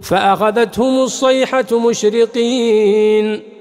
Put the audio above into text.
فأخذتهم الصيحة مشرقين.